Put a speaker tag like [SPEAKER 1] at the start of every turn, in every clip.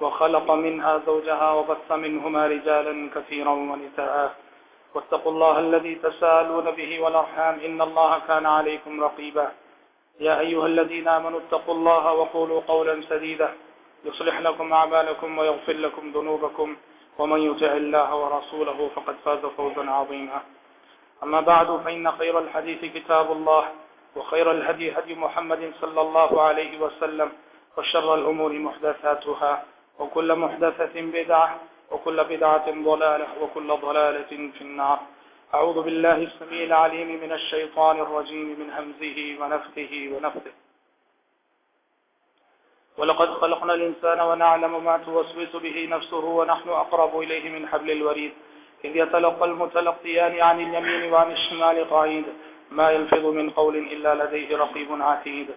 [SPEAKER 1] وخلق منها زوجها وبث منهما رجالا كثيرا ونساء. واتقوا الله الذي تسالون به والأرحام. إن الله كان عليكم رقيبا. يا أيها الذين آمنوا اتقوا الله وقولوا قولا سديدا. يصلح لكم أعمالكم ويغفر لكم ذنوبكم. ومن يطع الله ورسوله فقد فاز فوزا عظيما. أما بعد، فإن خير الحديث كتاب الله، وخير الهدي هدي محمد صلى الله عليه وسلم، وشر الأمور محدثاتها. وكل محدثة بدعة، وكل بدعة ضلالة، وكل ضلالة في النار. أعوذ بالله السميع العليم من الشيطان الرجيم، من همزه ونفثه ونفثه. ولقد خلقنا الإنسان ونعلم ما توسوس به نفسه ونحن أقرب إليه من حبل الوريد. إذ يتلقى المتلقيان عن اليمين وعن الشمال قعيد ما يلفظ من قول إلا لديه رقيب عتيد.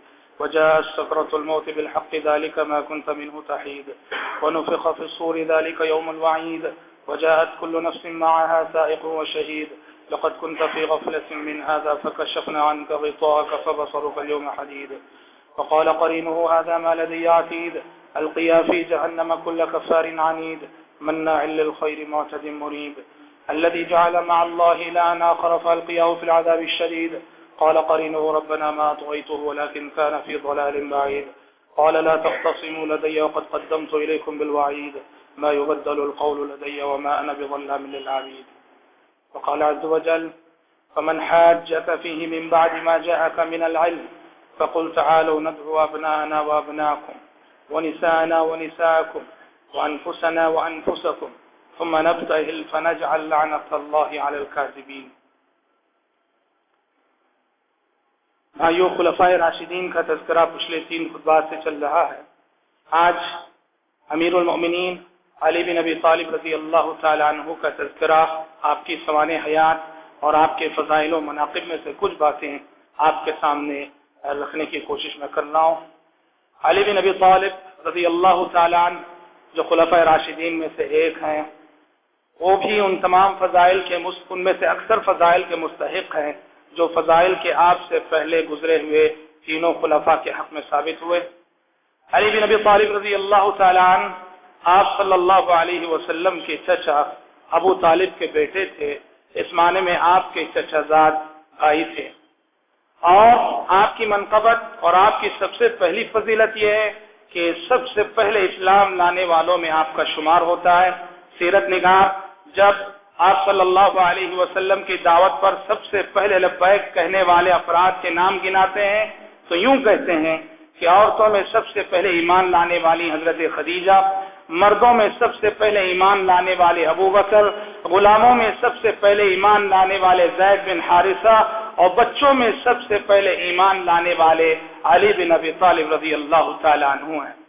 [SPEAKER 1] وجاء السكرة الموت بالحق ذلك ما كنت منه تحيد. ونفخ في الصور ذلك يوم الوعيد. وجاءت كل نفس معها سائق وشهيد. لقد كنت في غفلة من هذا فكشفنا عنك غطاءك فبصرك اليوم حديد. وقال قرينه هذا ما لدي عتيد. القيا في جهنم كل كفار عنيد. مناع للخير معتد مريب. الذي جعل مع الله لا آخر فالقياه في العذاب الشديد. قال قرينه ربنا ما أطغيته ولكن كان في ضلال بعيد. قال لا تختصموا لدي وقد قدمت إليكم بالوعيد. ما يبدل القول لدي وما أنا بظلام للعبيد. وقال عز وجل فمن حاجك فيه من بعد ما جاءك من العلم، فقل تعالوا ندعو أبناءنا وأبناءكم، ونساءنا ونساءكم، وأنفسنا وأنفسكم، ثم نبتهل فنجعل لعنة الله على الكاذبين. بھائیو، خلفائے راشدین کا تذکرہ پچھلے تین خطبات سے چل رہا ہے۔ آج امیر المؤمنین علی بن نبی طالب رضی اللہ تعالی عنہ کا تذکرہ آپ کی سوان حیات اور آپ کے فضائل و مناقب میں سے کچھ باتیں آپ کے سامنے رکھنے کی کوشش میں کر رہا ہوں۔ علی بن نبی طالب رضی اللہ تعالی عنہ جو خلفۂ راشدین میں سے ایک ہیں، وہ بھی ان تمام فضائل کے ان میں سے اکثر فضائل کے مستحق ہیں۔ جو فضائل کے آپ سے پہلے گزرے ہوئے تینوں خلفاء کے حق میں ثابت ہوئے۔ علی بن نبی طالب رضی اللہ تعالیٰ عنہ، آپ صلی اللہ علیہ وسلم کے چچا ابو طالب کے بیٹے تھے، اس معنی میں آپ کے چچا زاد آئی تھے۔ اور آپ کی منقبت اور آپ کی سب سے پہلی فضیلت یہ ہے کہ سب سے پہلے اسلام لانے والوں میں آپ کا شمار ہوتا ہے۔ سیرت نگاہ جب آپ صلی اللہ علیہ وسلم کی دعوت پر سب سے پہلے لبیک کہنے والے افراد کے نام گناتے ہیں، تو یوں کہتے ہیں کہ عورتوں میں سب سے پہلے ایمان لانے والی حضرت خدیجہ، مردوں میں سب سے پہلے ایمان لانے والے ابو بکر، غلاموں میں سب سے پہلے ایمان لانے والے زید بن حارثہ اور بچوں میں سب سے پہلے ایمان لانے والے علی بن ابی طالب رضی اللہ تعالیٰ عنہ ہیں۔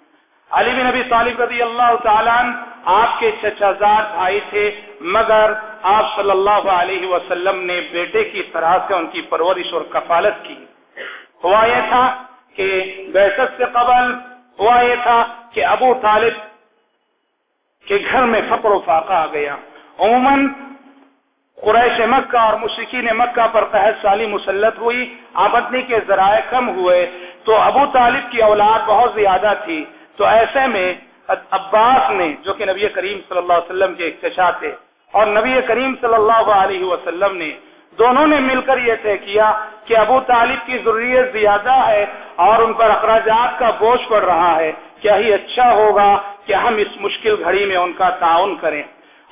[SPEAKER 1] علی بن ابی طالب رضی اللہ تعالیٰ آپ کے چچازاد بھائی تھے، مگر آپ صلی اللہ علیہ وسلم نے بیٹے کی طرح سے ان کی پرورش اور کفالت کی۔ ہوا یہ تھا کہ بحثت سے قبل ہوا یہ تھا کہ ابو طالب کے گھر میں فقر و فاقہ آ گیا۔ عموماً قریش مکہ اور مشرقین مکہ پر قحط سالی مسلط ہوئی، آمدنی کے ذرائع کم ہوئے، تو ابو طالب کی اولاد بہت زیادہ تھی۔ تو ایسے میں عباس نے، جو کہ نبی کریم صلی اللہ علیہ وسلم کے اقتشا تھے، اور نبی کریم صلی اللہ علیہ وسلم نے دونوں نے مل کر یہ طے کیا کہ ابو طالب کی ضروریت زیادہ ہے اور ان پر اخراجات کا بوجھ پڑ رہا ہے۔ کیا ہی اچھا ہوگا کہ ہم اس مشکل گھڑی میں ان کا تعاون کریں۔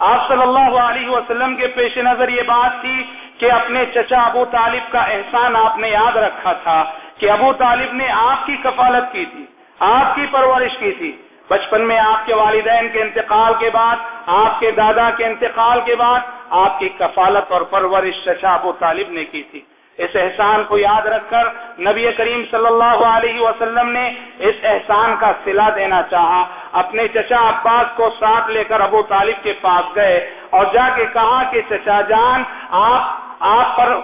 [SPEAKER 1] آپ صلی اللہ علیہ وسلم کے پیش نظر یہ بات تھی کہ اپنے چچا ابو طالب کا احسان آپ نے یاد رکھا تھا کہ ابو طالب نے آپ کی کفالت کی تھی۔ آپ کی پرورش کی تھی۔ بچپن میں آپ کے والدین کے انتقال کے بعد، آپ کے دادا کے انتقال کے بعد آپ کی کفالت اور پرورش چچا ابو طالب نے کی تھی۔ اس احسان کو یاد رکھ کر نبی کریم صلی اللہ علیہ وسلم نے اس احسان کا صلہ دینا چاہا۔ اپنے چچا عباس کو ساتھ لے کر ابو طالب کے پاس گئے اور جا کے کہا کہ چچا جان، آپ آپ پر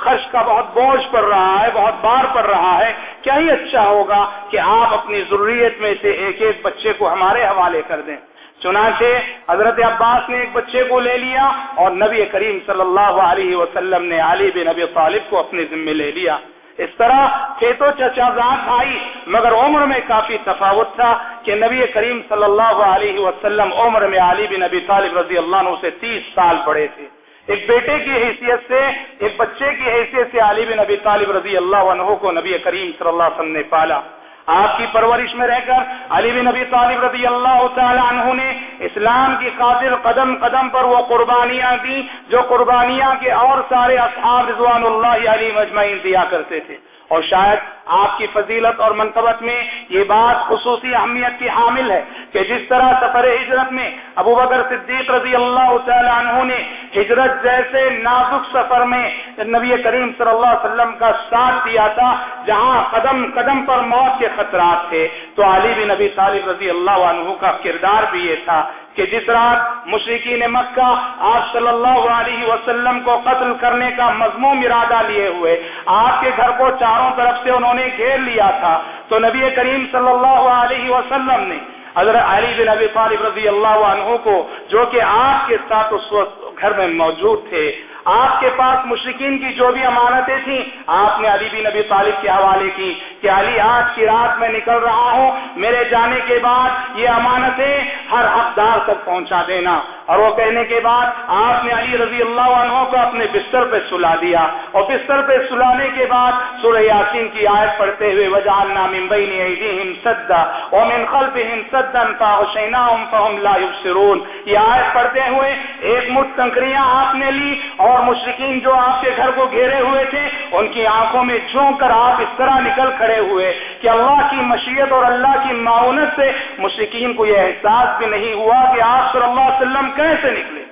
[SPEAKER 1] خرچ کا بہت بوجھ پڑ رہا ہے، بہت بار پڑ رہا ہے۔ کیا ہی اچھا ہوگا کہ آپ اپنی ضروریت میں سے ایک ایک بچے کو ہمارے حوالے کر دیں۔ چنانچہ حضرت عباس نے ایک بچے کو لے لیا اور نبی کریم صلی اللہ علیہ وسلم نے علی بن نبی طالب کو اپنے ذمے لے لیا۔ اس طرح تھے تو چچا زاد بھائی، مگر عمر میں کافی تفاوت تھا کہ نبی کریم صلی اللہ علیہ وسلم عمر میں علی بن نبی طالب رضی اللہ عنہ سے تیس سال بڑے تھے۔ ایک بیٹے کی حیثیت سے، ایک بچے کی حیثیت سے علی بن نبی طالب رضی اللہ عنہ کو نبی کریم صلی اللہ علیہ وسلم نے پالا۔ آپ کی پرورش میں رہ کر علی بن نبی طالب رضی اللہ تعالی عنہ نے اسلام کی خاطر قدم قدم پر وہ قربانیاں دی جو قربانیاں کے اور سارے اصحاب رضوان اللہ علی مجمعین دیا کرتے تھے۔ اور شاید آپ کی فضیلت اور منقبت میں یہ بات خصوصی اہمیت کی حامل ہے کہ جس طرح سفر ہجرت میں ابو بکر صدیق رضی اللہ تعالی عنہ نے ہجرت جیسے نازک سفر میں نبی کریم صلی اللہ علیہ وسلم کا ساتھ دیا تھا، جہاں قدم قدم پر موت کے خطرات تھے، تو علی بن نبی طالب رضی اللہ عنہ کا کردار بھی یہ تھا کہ جس رات مشرقین مکہ آپ صلی اللہ علیہ وسلم کو قتل کرنے کا مضموم ارادہ لیے ہوئے، آپ کے گھر کو چاروں طرف سے انہوں نے گھیر لیا تھا، تو نبی کریم صلی اللہ علیہ وسلم نے حضرت علی بن ابی طالب رضی اللہ عنہ کو، جو کہ آپ کے ساتھ اس وقت گھر میں موجود تھے آپ کے پاس مشرقین کی جو بھی امانتیں تھیں، آپ نے علی بن نبی طالب کے حوالے کی کہ علی آج کی رات میں نکل رہا ہوں، میرے جانے کے بعد یہ امانتیں ہر حقدار تک پہنچا دینا۔ اور وہ کہنے کے بعد آپ نے علی رضی اللہ عنہ کو اپنے بستر پہ سلا دیا۔ اور بستر پہ سلانے کے بعد سورہ یاسین کی آیت پڑھتے ہوئے وجعلنا من بین ایدیہم سدا ومن خلفہم سدا فاغشیناہم فہم لا یبصرون۔ یہ آیت پڑھتے ہوئے ایک مٹھ کنکریاں آپ نے لی اور مشرکین جو آپ کے گھر کو گھیرے ہوئے تھے، ان کی آنکھوں میں جھونک کر آپ اس طرح نکل کھڑے ہوئے کہ اللہ کی مشیت اور اللہ کی معاونت سے مشرقین کو یہ احساس بھی نہیں ہوا کہ آپ صلی اللہ علیہ وسلم کیسے نکلے۔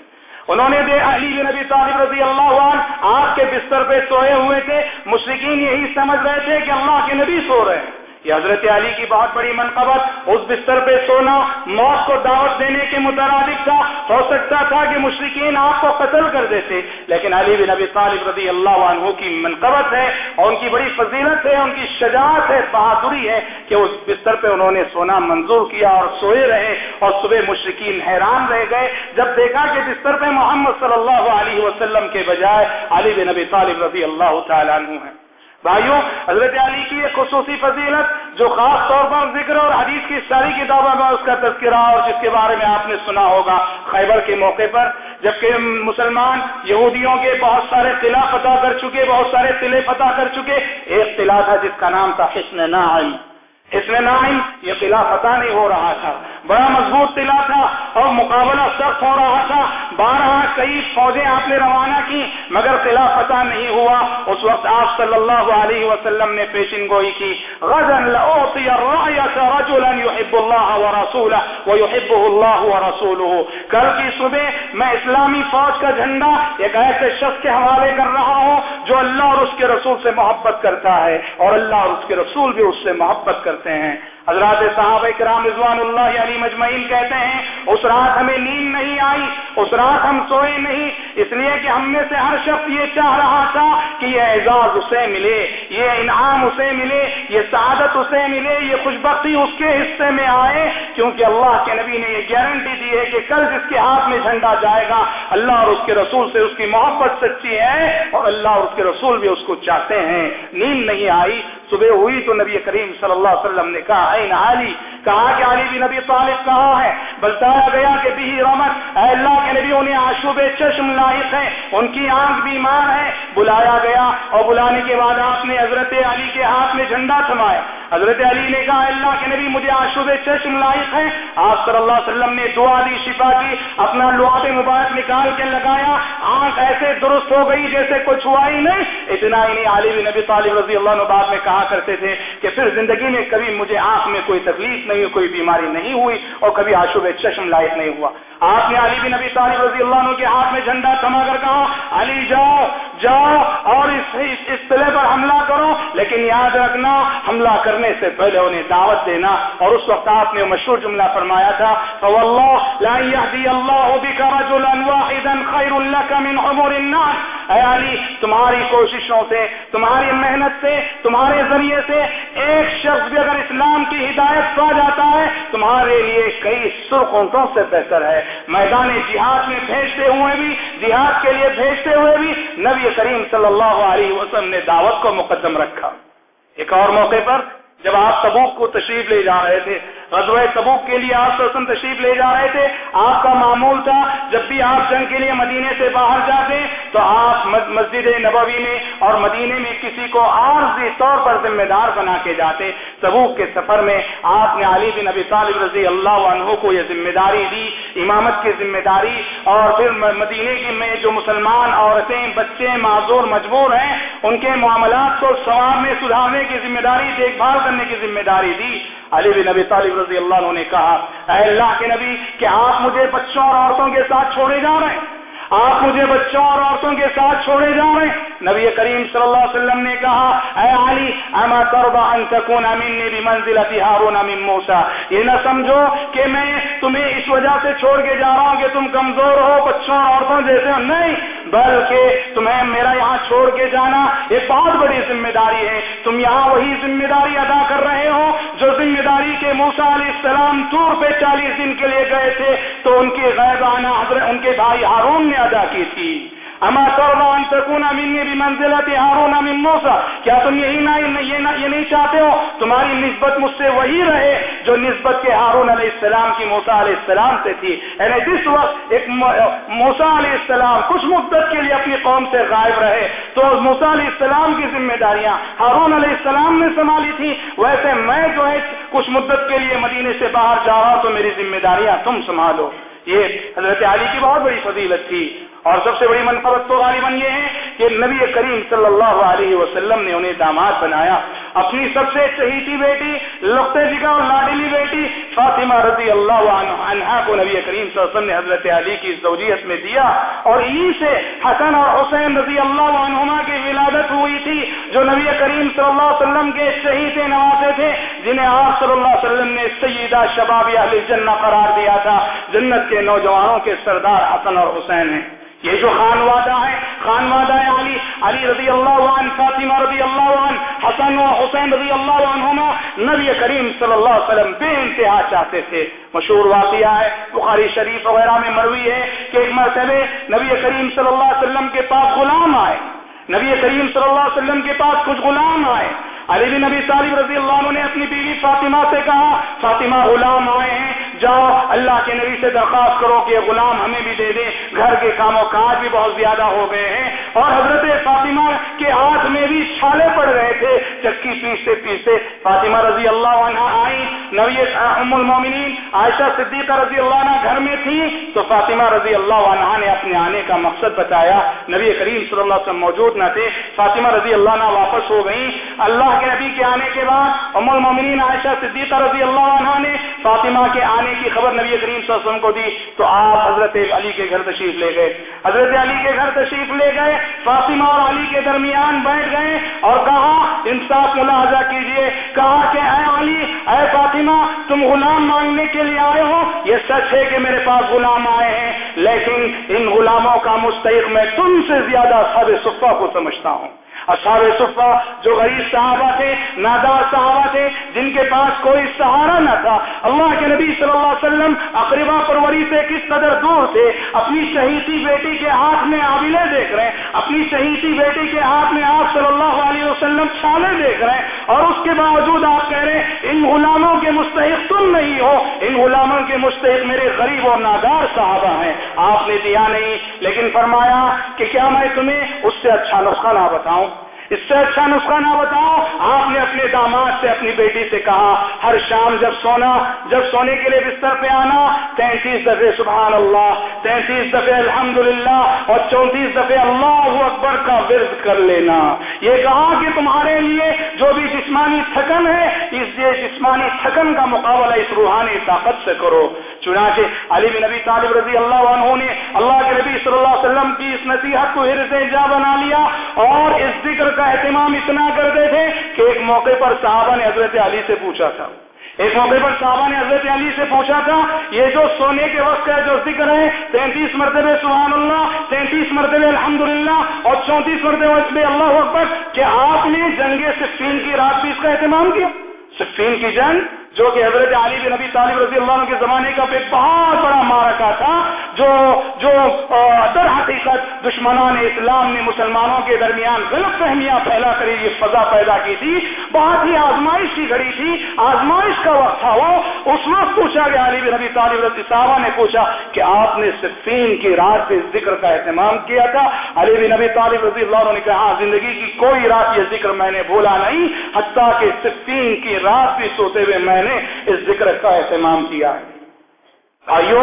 [SPEAKER 1] انہوں نے دے علی نبی طالب رضی اللہ عنہ آپ کے بستر پہ سوئے ہوئے تھے۔ مشرقین یہی سمجھ رہے تھے کہ اللہ کے نبی سو رہے ہیں۔ یہ حضرت علی کی بہت بڑی منقبت، اس بستر پہ سونا، موت کو دعوت دینے کے مترادف تھا، ہو سکتا تھا کہ مشرقین آپ کو قتل کر دیتے۔ لیکن علی بن نبی طالب رضی اللہ عنہ کی منقبت ہے اور ان کی بڑی فضیلت ہے، ان کی شجاعت ہے، بہادری ہے کہ اس بستر پہ انہوں نے سونا منظور کیا اور سوئے رہے اور صبح مشرقین حیران رہ گئے۔ جب دیکھا کہ بستر پہ محمد صلی اللہ علیہ وسلم کے بجائے علی بن نبی طالب رضی اللہ تعالیٰ عنہ ہے بھائیوں، حضرت علی کی ایک خصوصی فضیلت جو خاص طور پر ذکر اور حدیث کی ساری کتابوں میں اس کا تذکرہ اور جس کے بارے میں آپ نے سنا ہوگا خیبر کے موقع پر، جبکہ مسلمان یہودیوں کے بہت سارے قلعہ فتح کر چکے، بہت سارے قلعے فتح کر چکے، ایک قلعہ تھا جس کا نام تھا حسن نعیم۔ حسن نعیم یہ قلعہ فتح نہیں ہو رہا تھا۔ بڑا مضبوط قلعہ تھا اور مقابلہ سخت ہو رہا تھا۔ بارہ کئی فوجیں آپ نے روانہ کی، مگر قلعہ فتح نہیں ہوا۔ اس وقت آپ صلی اللہ علیہ وسلم نے پیشن گوئی کی۔ غزن رجلا يحب الله ورسوله ويحبه الله ورسوله کل کی صبح میں اسلامی فوج کا جھنڈا ایک ایسے شخص کے حوالے کر رہا ہوں جو اللہ اور اس کے رسول سے محبت کرتا ہے اور اللہ اور اس کے رسول بھی اس سے محبت کرتے ہیں۔ حضرات صحابہ کرام رضوان اللہ علی مجمعین کہتے ہیں، اس رات ہمیں نیند نہیں آئی، اس رات ہم سوئے نہیں، اس لیے کہ ہم میں سے ہر شخص یہ چاہ رہا تھا کہ یہ اعزاز اسے ملے، یہ انعام اسے ملے، یہ سعادت اسے ملے، یہ خوشبختی اس کے حصے میں آئے، کیونکہ اللہ کے نبی نے یہ گارنٹی دی ہے کہ کل جس کے ہاتھ میں جھنڈا جائے گا، اللہ اور اس کے رسول سے اس کی محبت سچی ہے اور اللہ اور اس کے رسول بھی اس کو چاہتے ہیں۔ نیند نہیں آئی صبح ہوئی تو نبی کریم صلی اللہ علیہ وسلم نے کہا عین علی کہا کہ علی بھی نبی طالب کہا ہے؟ بتایا گیا کہ بھی رحمت، اے اللہ کے نبی انہیں آشوب چشم لائق ہے، ان کی آنکھ بیمار ہے، بلایا گیا اور بلانے کے بعد آپ نے حضرت علی کے ہاتھ میں جھنڈا تھمایا۔ حضرت علی نے کہا اللہ کے نبی، مجھے آشوب چشم لائق ہے۔ آپ صلی اللہ علیہ وسلم نے دعا دی، شفا کی، اپنا لعاب مبارک نکال کے لگایا۔ آنکھ ایسے درست ہو گئی جیسے کچھ ہوا ہی نہیں۔ اتنا ہی نہیں، علی بن نبی طالب رضی اللہ عنہ بعد میں کہا کرتے تھے کہ پھر زندگی میں کبھی مجھے آنکھ میں کوئی تکلیف نہیں نہیں، کوئی بیماری نہیں ہوئی اور کبھی آشوب چشم لائق نہیں ہوا۔ آپ نے علی بن نبی طالب رضی اللہ عنہ کے ہاتھ میں جھنڈا تھما کر کہا، علی، جاؤ جاؤ اور اس اس قلعے پر حملہ کرو، لیکن یاد رکھنا، حملہ کرنے سے پہلے انہیں دعوت دینا. اور اس وقت آپ نے مشہور جملہ فرمایا تھا لا يهدي الله بك رجلا واحدا خير لك من عمر الناس. اے علی، تمہاری کوششوں سے، تمہاری محنت سے، تمہارے ذریعے سے ایک شخص بھی اگر اسلام کی ہدایت پا جاتا ہے، تمہارے لیے کئی سرخوں سے بہتر ہے۔ میدان جہاد میں بھیجتے ہوئے بھی، جہاد کے لیے بھیجتے ہوئے بھی نبی کریم صلی اللہ علیہ وسلم نے دعوت کو مقدم رکھا۔ ایک اور موقع پر جب آپ تبوک کو تشریف لے جا رہے تھے، غزوہ تبوک کے لیے آپ سسن تشریف لے جا رہے تھے، آپ کا معمول تھا جب بھی آپ جنگ کے لیے مدینے سے باہر جاتے تو آپ مسجد نبوی میں اور مدینے میں کسی کو عارضی طور پر ذمہ دار بنا کے جاتے۔ تبوک کے سفر میں آپ نے علی بن ابی طالب رضی اللہ عنہ کو یہ ذمہ داری دی، امامت کی ذمہ داری اور پھر مدینے کی میں جو مسلمان عورتیں، بچے، معذور، مجبور ہیں، ان کے معاملات کو ثواب میں سدھارنے کی ذمہ داری، دیکھ بھال کرنے کی ذمہ داری دی۔ علی بن نبی طالب رضی اللہ عنہ نے کہا، اے اللہ کے نبی، کہ آپ مجھے بچوں اور عورتوں کے ساتھ چھوڑے جا رہے ہیں۔ آپ مجھے بچوں اور عورتوں کے ساتھ چھوڑے جا رہے ہیں۔ نبی کریم صلی اللہ علیہ وسلم نے کہا، اے علی، اما ترضى ان تكون مني بمنزله هارون من موسى یہ نہ سمجھو کہ میں تمہیں اس وجہ سے چھوڑ کے جا رہا ہوں کہ تم کمزور ہو، بچوں اور عورتوں جیسے ہو۔ نہیں، بلکہ تمہیں میرا یہاں چھوڑ کے جانا یہ بہت بڑی ذمہ داری ہے۔ تم یہاں وہی ذمہ داری ادا کر رہے ہو جو ذمہ داری کے موسا علیہ السلام طور پہ چالیس دن کے لیے گئے تھے تو ان کے غیبانہ حضرت، ان کے بھائی ہارون نے ادا کی تھی۔ اما ان تکون منی بمنزلت ہارون من موسا کیا تم یہی نہ یہ نہیں چاہتے ہو؟ تمہاری نسبت مجھ سے وہی رہے جو نسبت کے ہارون علیہ السلام کی موسا علیہ السلام سے تھی. یعنی جس وقت ایک موسا علیہ السلام کچھ مدت کے لیے اپنی قوم سے غائب رہے، تو موسا علیہ السلام کی ذمہ داریاں ہارون علیہ السلام نے سنبھالی تھی. ویسے میں جو ہے کچھ مدت کے لیے مدینے سے باہر جا رہا ہوں، تو میری ذمہ داریاں تم سنبھالو. یہ حضرت علی کی بہت بڑی فضیلت تھی۔ اور سب سے بڑی منفرت تو غالباً یہ ہے کہ نبی کریم صلی اللہ علیہ وسلم نے انہیں داماد بنایا اپنی سب سے چہیتی بیٹی لختے جی کا اور لاڈلی بیٹی فاطمہ رضی اللہ عنہ کو نبی کریم صلی اللہ علیہ وسلم نے حضرت علی کی زوجیت میں دیا اور ای سے حسن اور حسین رضی اللہ عنہما کی ولادت ہوئی تھی، جو نبی کریم صلی اللہ علیہ وسلم کے شہید نوازے تھے، جنہیں آپ صلی اللہ علیہ وسلم نے سیدہ شباب اہل جنہ قرار دیا تھا۔ جنت کے نوجوانوں کے سردار حسن اور حسین ہیں۔ یہ جو خان وادہ ہے خان وادہ علی علی رضی اللہ عنہ، فاطمہ رضی اللہ عنہ، حسن و حسین رضی اللہ عنہما نبی کریم صلی اللہ علیہ وسلم بے انتہا چاہتے تھے۔ مشہور واقعہ ہے، بخاری شریف وغیرہ میں مروی ہے کہ ایک مرتبہ نبی کریم صلی اللہ علیہ وسلم کے پاس غلام آئے۔ نبی کریم صلی اللہ علیہ وسلم کے پاس کچھ غلام آئے۔ علی بن نبی طالب رضی اللہ عنہ نے اپنی بیوی فاطمہ سے کہا، فاطمہ غلام آئے ہیں جاؤ، اللہ کے نبی سے درخواست کرو کہ غلام ہمیں بھی دے دیں۔ گھر کے کام و کاج بھی بہت زیادہ ہو گئے ہیں۔ اور حضرت فاطمہ کے ہاتھ میں بھی چھالے پڑ رہے تھے۔ چکی پیستے پیستے فاطمہ رضی اللہ عنہ آئی نبی ام المومنین عائشہ صدیقہ رضی اللہ عنہ گھر میں تھی تو فاطمہ رضی اللہ عنہ نے اپنے آنے کا مقصد بتایا۔ نبی کریم صلی اللہ علیہ وسلم موجود نہ تھے۔ فاطمہ رضی اللہ عنہ واپس ہو گئیں۔ اللہ کے نبی کے آنے کے بعد ام المومنین عائشہ صدیقہ رضی اللہ عنہ نے فاطمہ کے آنے کی خبر نبی کریم صلی اللہ علیہ وسلم کو دی، تو آپ حضرت علی کے گھر تشریف لے گئے۔ حضرت علی کے گھر تشریف لے گئے، فاطمہ اور علی کے درمیان بیٹھ گئے اور کہا، انصاف ملاحظہ کیجیے۔ کہا کہ، اے علی، اے فاطمہ، تم غلام مانگنے کے لیے آئے ہو؟ یہ سچ ہے کہ میرے پاس غلام آئے ہیں، لیکن ان غلاموں کا مستحق میں تم سے زیادہ سب صفا کو سمجھتا ہوں۔ اصحاب صفا جو غریب صحابہ تھے، نادار صحابہ تھے، جن کے پاس کوئی سہارا نہ تھا۔ اللہ کے نبی صلی اللہ علیہ وسلم اقربا پروری سے کس قدر دور تھے، اپنی شہیدی بیٹی کے ہاتھ میں عابلے دیکھ رہے ہیں، اپنی شہیدی بیٹی کے ہاتھ میں آپ صلی اللہ علیہ وسلم چھالے دیکھ رہے ہیں، اور اس کے باوجود آپ کہہ رہے ہیں، ان غلاموں کے مستحق تم نہیں ہو، ان غلاموں کے مستحق میرے غریب اور نادار صحابہ ہیں۔ آپ نے دیا نہیں، لیکن فرمایا کہ کیا میں تمہیں اس سے اچھا نسخہ نہ بتاؤں؟ اس سے اچھا نسخہ نہ بتاؤ آپ نے اپنے داماد سے، اپنی بیٹی سے کہا، ہر شام جب سونا، جب سونے کے لیے بستر پہ آنا، تینتیس دفعے سبحان اللہ، تینتیس دفعے الحمد اور چونتیس دفعے اللہ اکبر کا ورد کر لینا۔ یہ کہا کہ تمہارے لیے جو بھی جسمانی تھکن ہے، اس لیے جسمانی تھکن کا مقابلہ اس روحانی طاقت سے کرو۔ چنانچہ علی بن نبی طالب رضی اللہ عنہ نے اللہ کے نبی صلی اللہ علیہ وسلم کی اس نصیحت کو ہر سے جا بنا لیا اور اس ذکر کا اہتمام اتنا کرتے تھے کہ ایک موقع پر صحابہ نے حضرت علی سے پوچھا تھا۔ ایک موقع پر صحابہ نے حضرت علی سے پوچھا تھا، یہ جو سونے کے وقت کا جو ذکر ہے، تینتیس مرتبہ سبحان اللہ، تینتیس مرتبہ الحمدللہ اور چونتیس مرتبہ اللہ اکبر، کہ آپ نے جنگ صفین کی رات بھی اس کا اہتمام کیا؟ صفین کی جنگ جو کہ حضرت علی بن نبی طالب رضی اللہ عنہ کے زمانے کا ایک بہت بڑا مارکا تھا جو جو در حقیقت دشمنان اسلام نے مسلمانوں کے درمیان غلط فہمیاں پھیلا کر یہ فضا پیدا کی تھی۔ بہت ہی آزمائش کی گھڑی تھی۔ آزمائش کا وقت تھا وہ۔ اس وقت پوچھا گیا علی بن نبی طالب رضی صاحبہ نے پوچھا کہ آپ نے صفین کی رات کے ذکر کا اہتمام کیا تھا؟ علی بن نبی طالب رضی اللہ عنہ نے کہا ہاں، زندگی کی کوئی رات یہ ذکر میں نے بولا نہیں حتیٰ کہ صفین کی رات بھی سوتے ہوئے میں میں نے اس ذکر کا اہتمام کیا۔ بھائیو،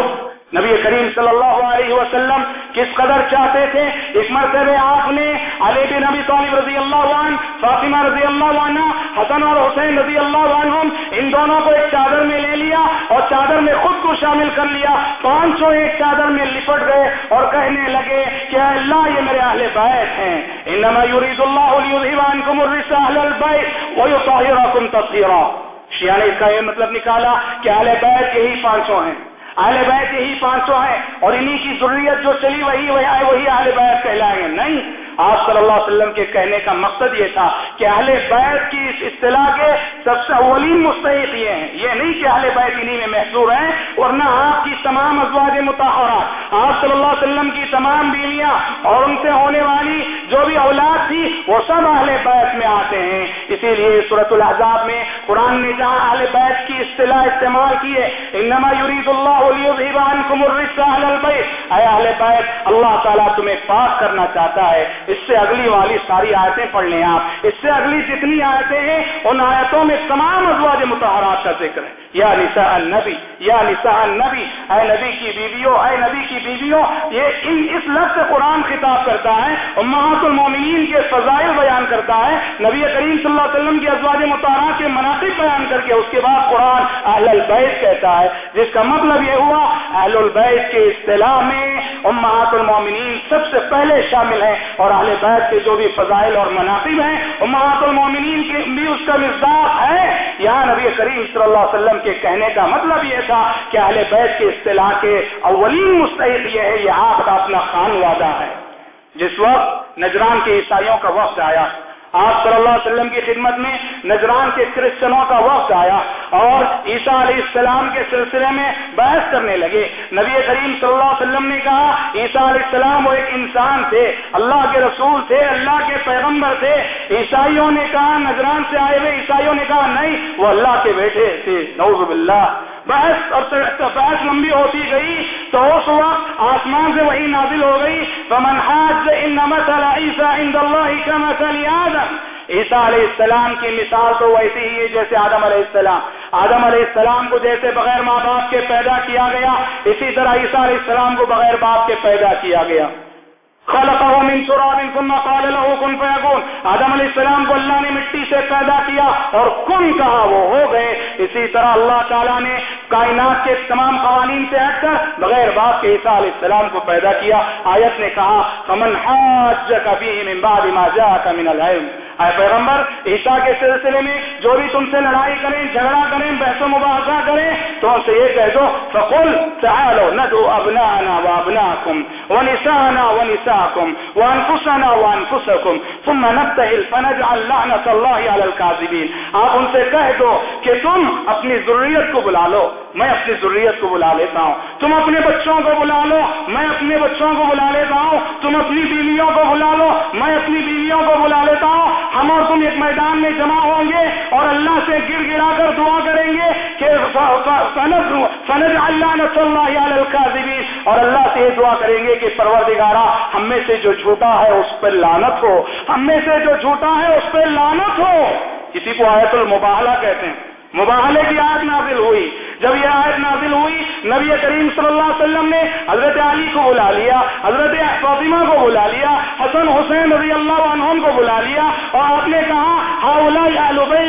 [SPEAKER 1] نبی کریم صلی اللہ علیہ وسلم کس قدر چاہتے تھے؟ اس مرتبہ آپ نے علی بن نبی طالب رضی اللہ عنہ، فاطمہ رضی اللہ عنہ، حسن اور حسین رضی اللہ عنہ ان دونوں کو ایک چادر میں لے لیا اور چادر میں خود کو شامل کر لیا۔ پانچ سو ایک چادر میں لپٹ گئے اور کہنے لگے کہ اللہ، یہ میرے اہل بیت ہیں۔ انما یرید اللہ لیذہب عنکم الرجس اہل البیت ویطہرکم تطہیرا۔ شیعہ نے اس کا یہ مطلب نکالا کہ اہل بیت یہی پانچ سو ہیں۔ اہل بیت یہی پانچ سو ہیں اور انہی کی ضروریت جو چلی وہی وہی آئے، وہی اہل بیت کہلائیں گے نہیں آپ صلی اللہ علیہ وسلم کے کہنے کا مقصد یہ تھا کہ اہل بیت کی اس اصطلاح کے سب سے اولین مستحق یہ ہیں۔ یہ نہیں کہ اہل بیت انہی میں محضور ہیں ورنہ آپ کی تمام ازواج متحرات آپ صلی اللہ علیہ وسلم کی تمام بیویاں اور ان سے ہونے والی جو بھی اولاد تھی وہ سب اہل بیت میں آتے ہیں۔ اسی لیے صورت الحضاب میں قرآن نے جہاں اہل بیت کی اصطلاح استعمال کی ہے، انما یرید اللہ عنکم الرجس اہل البیت۔ اے اہل بیت، اللہ تعالیٰ تمہیں پاک کرنا چاہتا ہے۔ اس سے اگلی والی ساری آیتیں پڑھ لیں آپ۔ اس سے اگلی جتنی آیتیں ہیں، ان آیتوں میں تمام ازواج متحرات کا ذکر ہے۔ یا نساء النبی، یا نساء النبی، اے نبی کی بیویوں، اے نبی کی بیویوں، یہ ان اس لفظ سے قرآن خطاب کرتا ہے، امہات المومنین کے فضائل بیان کرتا ہے، نبی کریم صلی اللہ علیہ وسلم کی ازواج متحرات کے مناسب بیان کر کے اس کے بعد قرآن اہل البیت کہتا ہے، جس کا مطلب یہ ہوا، اہل البیت کے اصطلاح میں امہات المومنین سب سے پہلے شامل ہیں اور اہل بیت کے جو بھی فضائل اور مناقب ہیں، امہات المومنین کے بھی اس کا مزداق ہے۔ یہاں نبی کریم صلی اللہ علیہ وسلم کے کہنے کا مطلب یہ تھا کہ اہل بیت کے اصطلاح کے اولین مستحق یہ ہے، یہ آپ کا اپنا خان وعدہ ہے۔ جس وقت نجران کے عیسائیوں کا وقت آیا آپ صلی اللہ علیہ وسلم کی خدمت میں نجران کے کرسچنوں کا وقت آیا اور عیسیٰ علیہ السلام کے سلسلے میں بحث کرنے لگے۔ نبی کریم صلی اللہ علیہ وسلم نے کہا، عیسیٰ علیہ السلام وہ ایک انسان تھے، اللہ کے رسول تھے، اللہ کے پیغمبر تھے۔ عیسائیوں نے کہا نجران سے آئے ہوئے عیسائیوں نے کہا، نہیں، وہ اللہ کے بیٹے تھے نوز باللہ۔ بحث اور بحث لمبی ہوتی گئی تو اس وقت آسمان سے وہی نازل ہو گئی۔ فمن حاج ان مثل عیسیٰ عند اللہ کا مثل آدم۔ عیسیٰ علیہ السلام کی مثال تو ویسی ہی ہے جیسے آدم علیہ السلام۔ آدم علیہ السلام کو جیسے بغیر ماں باپ کے پیدا کیا گیا، اسی طرح عیسیٰ علیہ السلام کو بغیر باپ کے پیدا کیا گیا۔ خلقه من تراب ثم قال له كن فيكون۔ آدم علیہ السلام کو اللہ نے مٹی سے پیدا کیا اور کن کہا وہ ہو گئے۔ اسی طرح اللہ تعالیٰ نے کائنات کے تمام قوانین سے ہٹ کر بغیر باپ کے عیسیٰ علیہ السلام کو پیدا کیا۔ آیت نے کہا، فمن حاجك فيه من بعد ما جاءك من العلم اے پیغمبر، عیسیٰ کے سلسلے میں جو بھی تم سے لڑائی کریں، جھگڑا کریں، بحث و مباحثہ کریں، تو ان سے یہ کہہ دو، فقل تعالوا ندعو ابناءنا وابناءكم ونساءنا ونساءكم وانفسنا وانفسكم ثم نبتهل فنجعل لعنة الله على الكاذبين۔ آپ ان سے کہہ دو کہ تم اپنی ضروریت کو بلا لو، میں اپنی ضروریت کو بلا لیتا ہوں۔ تم اپنے بچوں کو بلا لو، میں اپنے بچوں کو بلا لیتا ہوں۔ تم اپنی بیویوں کو بلا لو، میں اپنی بیویوں کو بلا لیتا ہوں۔ ہم اور تم ایک میدان میں جمع ہوں گے اور اللہ سے گر گرا کر دعا کریں گے کہ فنج اللہ اور اللہ سے یہ دعا کریں گے کہ پروردگارہ، ہم میں سے جو جھوٹا ہے اس پہ لانت ہو۔ ہم میں سے جو جھوٹا ہے اس پہ لانت ہو۔ کسی کو آیت المباہلہ کہتے ہیں۔ مباہلے کی آیت نازل ہوئی۔ جب یہ آیت نازل ہوئی، نبی کریم صلی اللہ علیہ وسلم نے حضرت علی کو بلا لیا، حضرت فاطمہ کو بلا لیا، حسن حسین رضی اللہ عنہ کو بلا لیا اور آپ نے کہا ہاؤ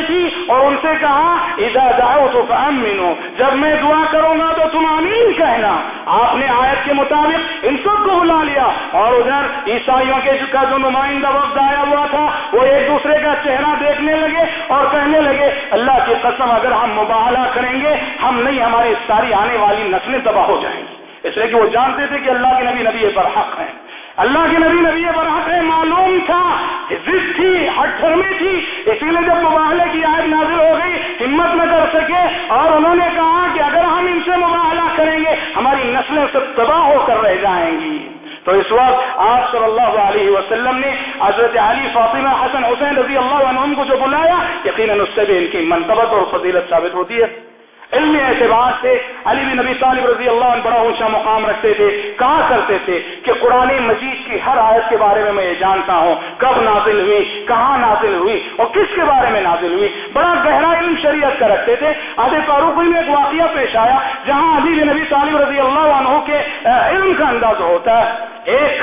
[SPEAKER 1] تھی اور ان سے کہا ادا جاؤ تو مینو جب میں دعا کروں گا تو تم امین کہنا۔ آپ نے آیت کے مطابق ان سب کو بلا لیا اور ادھر عیسائیوں کے کا جو نمائندہ وقت آیا ہوا تھا، وہ ایک دوسرے کا چہرہ دیکھنے لگے اور کہنے لگے، اللہ کی قسم، اگر ہم مباہلہ کریں گے، ہم نہیں ہماری ساری آنے والی نسلیں تباہ ہو جائیں گی۔ اس لیے کہ وہ جانتے تھے کہ اللہ کے نبی نبی پر حق ہیں۔ اللہ کے نبی نبی پر حق ہے، معلوم تھا۔ ضد تھی ہٹ دھرمی تھی۔ اسی لیے جب مباہلے کی آیت نازل ہو گئی، ہمت نہ کر سکے۔ اور انہوں نے کہا کہ اگر ہم ان سے مباہلہ کریں گے، ہماری نسلیں سب تباہ ہو کر رہ جائیں گی۔ تو اس وقت آپ صلی اللہ علیہ وسلم نے حضرت علی فاطمہ حسن حسین رضی اللہ عنہ کو جو بلایا، یقیناً اس سے بھی ان کی منتبت اور فضیلت ثابت ہوتی ہے۔ علمی اعتبار سے علی بن نبی طالب رضی اللہ عنہ بڑا اونچا مقام رکھتے تھے، کہا کرتے تھے کہ قرآن مجید کی ہر آیت کے بارے میں میں یہ جانتا ہوں، کب نازل ہوئی، کہاں نازل ہوئی اور کس کے بارے میں نازل ہوئی؟ بڑا گہرا علم شریعت کا رکھتے تھے۔ آدھے فاروقی میں ایک واقعہ پیش آیا جہاں علی بن نبی طالب رضی اللہ عنہ کے علم کا اندازہ ہوتا ہے۔ ایک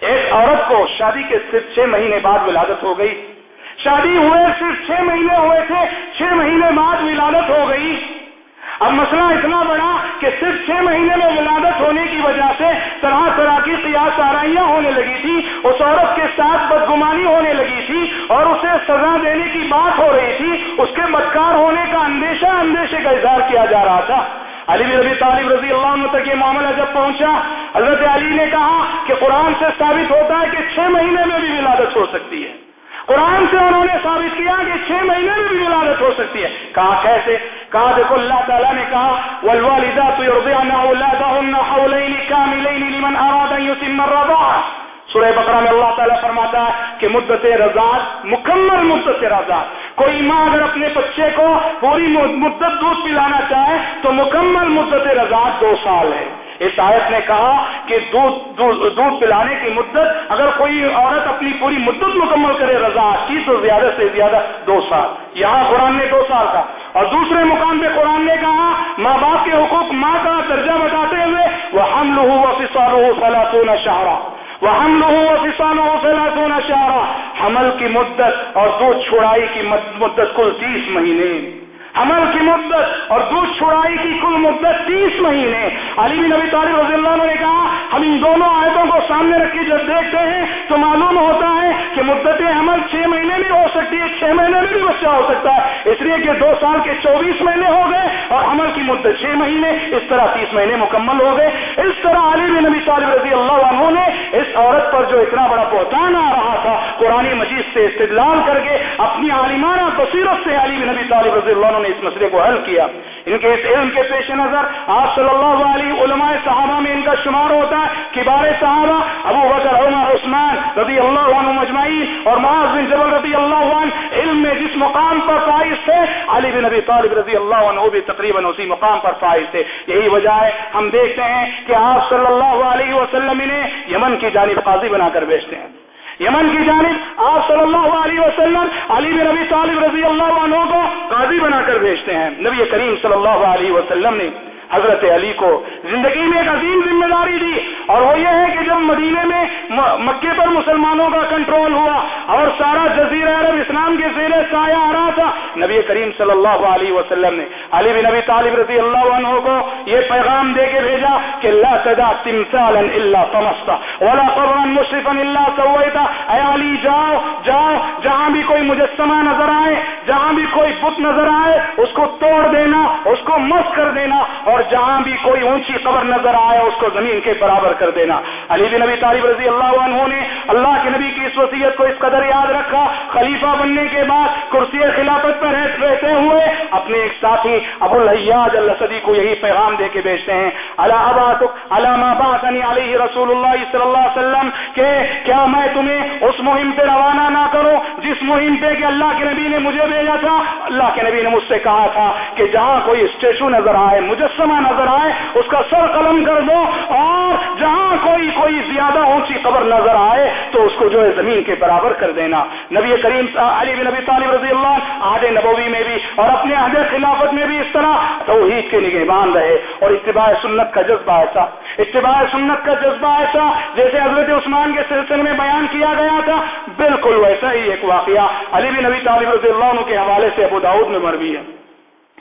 [SPEAKER 1] ایک عورت کو شادی کے صرف چھ مہینے بعد ولادت ہو گئی۔ شادی ہوئے صرف چھ مہینے ہوئے تھے، چھ مہینے بعد ولادت ہو گئی۔ اب مسئلہ اتنا بڑا کہ صرف چھ مہینے میں ولادت ہونے کی وجہ سے طرح طرح کی قیاس آرائیاں ہونے لگی تھی، اس عورت کے ساتھ بدگمانی ہونے لگی تھی اور اسے سزا دینے کی بات ہو رہی تھی، اس کے بدکار ہونے کا اندیشہ اندیشے کا اظہار کیا جا رہا تھا۔ علی ربی طالب رضی اللہ عنہ تک یہ معاملہ جب پہنچا، حضرت علی نے کہا کہ قرآن سے ثابت ہوتا ہے کہ چھ مہینے میں بھی ولادت ہو سکتی ہے۔ قرآن سے انہوں نے ثابت کیا کہ چھ مہینے میں بھی ولادت ہو سکتی ہے۔ کہا کیسے؟ کہا، دیکھو، اللہ تعالیٰ نے کہا، والوالدات يرضعن اولادهن حولين كاملين لمن اراد ان يتم الرضاعه سورہ بقرہ میں اللہ تعالیٰ فرماتا ہے کہ مدت رضاعت مکمل مدت رضاعت کوئی ماں اگر اپنے بچے کو پوری مدت دودھ پلانا چاہے تو مکمل مدت رضاعت دو سال ہے۔ اس آیت نے کہا کہ دودھ دودھ پلانے کی مدت اگر کوئی عورت اپنی پوری مدت مکمل کرے رضا کی، تو زیادہ سے زیادہ دو سال۔ یہاں قرآن نے دو سال کا اور دوسرے مقام پہ قرآن نے کہا، ماں باپ کے حقوق ماں کا درجہ بتاتے ہوئے وہ ہم لوہو و فسان فلاطون شاہراہ وہ ہم لوہو و فسان ہو فلاطون شاہراہ حمل کی مدت اور دودھ چھڑائی کی مدت کل تیس مہینے۔ حمل کی مدت اور دودھ چھڑائی کی کل مدت تیس مہینے۔ علی بن نبی طالب رضی اللہ عنہ نے کہا، ہم ان دونوں آیتوں کو سامنے رکھی جب دیکھتے ہیں تو معلوم ہوتا ہے کہ مدت حمل چھ مہینے بھی ہو سکتی ہے، چھ مہینے میں بھی بچہ ہو سکتا ہے۔ اس لیے کہ دو سال کے چوبیس مہینے ہو گئے اور حمل کی مدت چھ مہینے، اس طرح تیس مہینے مکمل ہو گئے۔ اس طرح علی بن نبی طالب رضی اللہ عنہ نے اس عورت پر جو اتنا بڑا بہتان آ رہا تھا، قرآن مجید سے استدلال کر کے اپنی عالمانہ بصیرت سے علی بن نبی طالب رضی اللہ عنہ نے اس مسئلے کو حل کیا۔ ان کے اس علم کے پیش نظر آپ صلی اللہ علیہ علماء صحابہ میں ان کا شمار ہوتا ہے۔ کبار صحابہ، ابو بکر، عمر، عثمان رضی اللہ عنہ مجمعین اور معاذ بن جبل رضی اللہ عنہ علم میں جس مقام پر فائز تھے، علی بن ابی طالب رضی اللہ عنہ بھی تقریباً اسی مقام پر فائز تھے۔ یہی وجہ ہے، ہم دیکھتے ہیں کہ آپ صلی اللہ علیہ وسلم انہیں یمن کی جانب قاضی بنا کر بیچتے ہیں۔ یمن کی جانب آپ صلی اللہ علیہ وسلم علی بن نبی طالب رضی اللہ عنہ کو قاضی بنا کر بھیجتے ہیں۔ نبی کریم صلی اللہ علیہ وسلم نے حضرت علی کو زندگی میں ایک عظیم ذمہ داری دی اور وہ یہ ہے کہ جب مدینے میں مکے پر مسلمانوں کا کنٹرول ہوا اور سارا جزیر عرب اسلام کے زیر سایہ آ رہا تھا، نبی کریم صلی اللہ علیہ وسلم نے علی بن نبی طالب رضی اللہ عنہ کو یہ پیغام دے کے بھیجا کہ لا تدا تمثالا الا طمستا ولا قبرا مشرفا الا سویتا۔ اے علی، جاؤ جاؤ، جہاں بھی کوئی مجسمہ نظر آئے، جہاں بھی کوئی بت نظر آئے، اس کو توڑ دینا، اس کو مس کر دینا اور جہاں بھی کوئی اونچی قبر نظر آئے اس کو زمین کے برابر کر دینا۔ علی بن نبی طالب رضی اللہ عنہ نے اللہ کے نبی کی اس وصیت کو اس قدر یاد رکھا۔ خلیفہ بننے کے بعد کرسی خلافت پر رہتے ہوئے اپنے ایک ساتھی ابو الحیاج السدی کو یہی پیغام دے کے بیچتے ہیں۔ علامہ علیہ رسول اللہ صلی اللہ علیہ وسلم، کہ کیا میں تمہیں اس مہم پہ روانہ نہ کروں جس مہم پہ کہ اللہ کے نبی نے مجھے بھیجا تھا؟ اللہ کے نبی نے مجھ سے کہا تھا کہ جہاں کوئی اسٹیچو نظر آئے مجسم مجسمہ نظر آئے، اس کا سر قلم کر دو اور جہاں کوئی کوئی زیادہ اونچی قبر نظر آئے تو اس کو جو ہے زمین کے برابر کر دینا۔ نبی کریم علی بن نبی طالب رضی اللہ عہد نبوی میں بھی اور اپنے عہد خلافت میں بھی اس طرح توحید کے نگہبان رہے اور اتباع سنت کا جذبہ ایسا۔ اتباع سنت کا جذبہ ایسا جیسے حضرت عثمان کے سلسلے میں بیان کیا گیا تھا، بالکل ویسا ہی ایک واقعہ۔ علی بن نبی طالب رضی اللہ عنہ کے حوالے سے ابو داؤد میں مر بھی ہے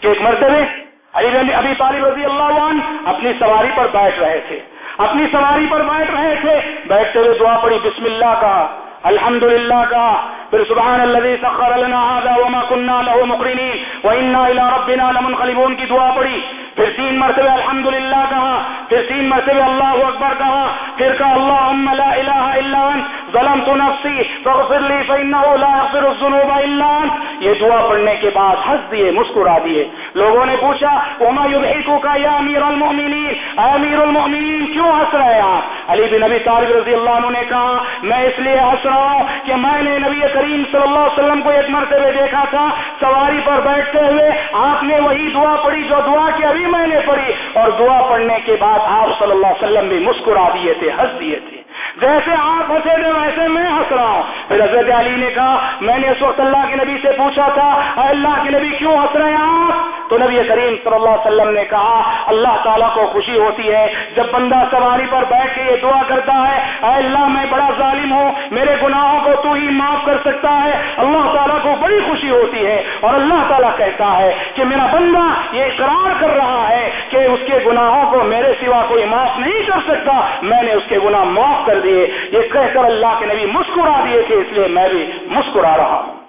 [SPEAKER 1] کہ ایک مرتبہ علی ابھی طالب رضی اللہ عنہ اپنی سواری پر بیٹھ رہے تھے۔ اپنی سواری پر بیٹھ رہے تھے۔ بیٹھتے ہوئے دعا پڑی بسم اللہ کا۔ الحمد للہ کا، پھر سبحان الذي سخر لنا هذا وما كنا له مقرنين وانا الى ربنا لمنقلبون کی دعا پڑی پھر تین مرتبہ الحمد للہ کہا، پھر تین مرتبہ اللہ اکبر کہا، پھر کہا اللہ لا الہ الا انت، ظلمت نفسی، فاغفر لی فانه لا يغفر الذنوب الا انت۔ یہ دعا پڑھنے کے بعد ہنس دیے، مسکرا دیے۔ لوگوں نے پوچھا، وما يضحكك يا امیر المؤمنین؟ اے امیر المؤمنین، کیوں ہنس رہے آپ؟ علی بن نبی طالب رضی اللہ عنہ نے کہا، میں اس لیے ہنس رہا ہوں کہ میں نے نبی کریم صلی اللہ علیہ وسلم کو ایک مرتبہ دیکھا تھا، سواری پر بیٹھتے ہوئے آپ نے وہی دعا پڑھی جو دعا کہ ابھی میں نے پڑھی، اور دعا پڑھنے کے بعد آپ صلی اللہ علیہ وسلم بھی مسکرا دیے تھے، ہنس دیے تھے۔ جیسے آپ ہنسے تھے ویسے میں ہنس رہا ہوں۔ پھر حضرت علی نے کہا، میں نے اس وقت اللہ کے نبی سے پوچھا تھا اللہ کے نبی کیوں ہنس رہے ہیں آپ؟ تو نبی کریم صلی اللہ علیہ وسلم نے کہا، اللہ تعالیٰ کو خوشی ہوتی ہے جب بندہ سواری پر بیٹھ کے یہ دعا کرتا ہے، اے اللہ میں بڑا ظالم ہوں، میرے گناہوں کو تو ہی معاف کر سکتا ہے۔ اللہ تعالیٰ کو بڑی خوشی ہوتی ہے اور اللہ تعالیٰ کہتا ہے کہ میرا بندہ یہ اقرار کر رہا ہے کہ اس کے گناہوں کو میرے سوا کوئی معاف نہیں کر سکتا، میں نے اس کے گناہ معاف کر دیے، یہ کہہ کر اللہ کے نبی مسکرا دیے تھے اس لیے میں بھی مسکرا رہا ہوں۔